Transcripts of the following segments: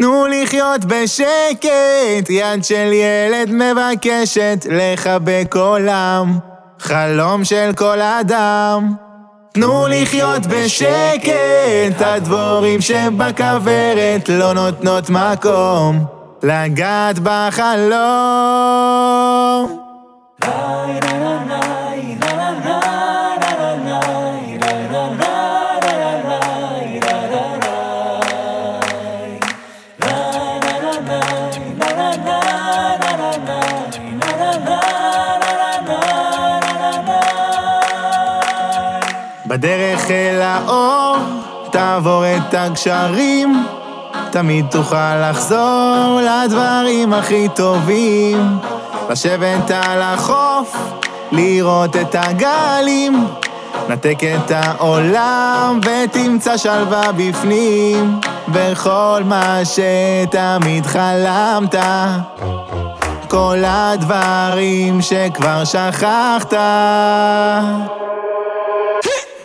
תנו לחיות בשקט, יד של ילד מבקשת לחבק עולם, חלום של כל אדם. תנו לחיות בשקט, הדבורים שבכוורת לא נותנות מקום לגעת בחלום. בדרך אל האור, תעבור את הגשרים, תמיד תוכל לחזור לדברים הכי טובים. לשבת על החוף, לראות את הגלים, נתק את העולם ותמצא שלווה בפנים, בכל מה שתמיד חלמת. כל הדברים שכבר שכחת.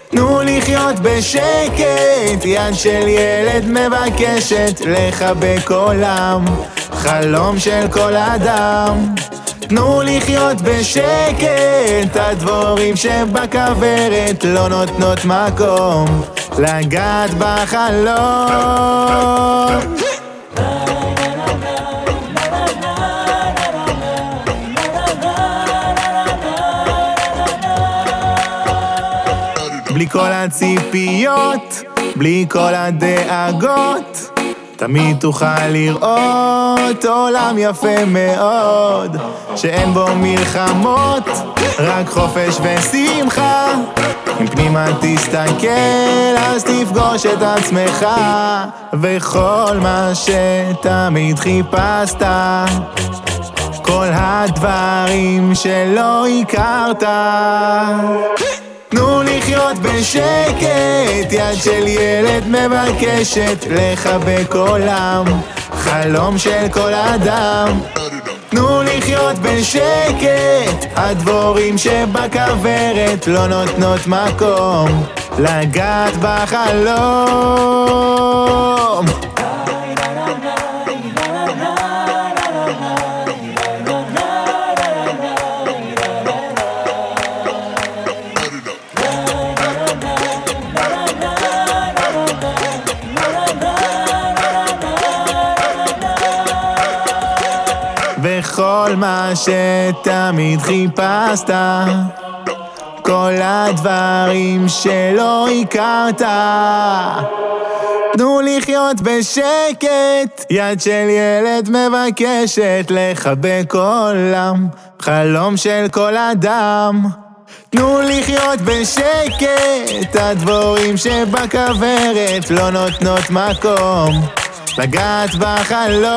תנו לחיות בשקט, יד של ילד מבקשת לחבק עולם, חלום של כל אדם. תנו לחיות בשקט, הדבורים שבכוורת לא נותנות מקום לגעת בחלום. בלי כל הציפיות, בלי כל הדאגות, תמיד תוכל לראות עולם יפה מאוד, שאין בו מלחמות, רק חופש ושמחה. אם פנימה תסתכל, אז תפגוש את עצמך, וכל מה שתמיד חיפשת. כל הדברים שלא הכרת. תנו לחיות בשקט, יד של ילד מבקשת לחבק עולם, חלום של כל אדם. תנו לחיות בשקט, הדבורים שבכוורת לא נותנות מקום לגעת בחלום. וכל מה שתמיד חיפשת, כל הדברים שלא הכרת. תנו לחיות בשקט, יד של ילד מבקשת לחבק עולם, חלום של כל אדם. תנו לחיות בשקט, הדבורים שבכוורת לא נותנות מקום לגעת בחלום.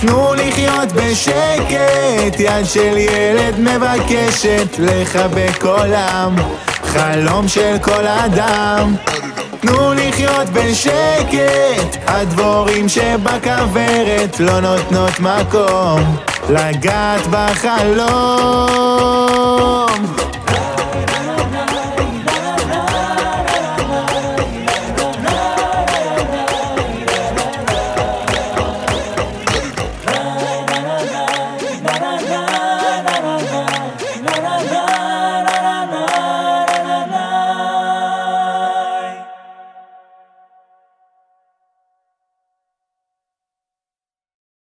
תנו לחיות בשקט, יד של ילד מבקשת לחבק עולם, חלום של כל אדם. תנו לחיות בשקט, הדבורים שבכוורת לא נותנות מקום לגעת בחלום.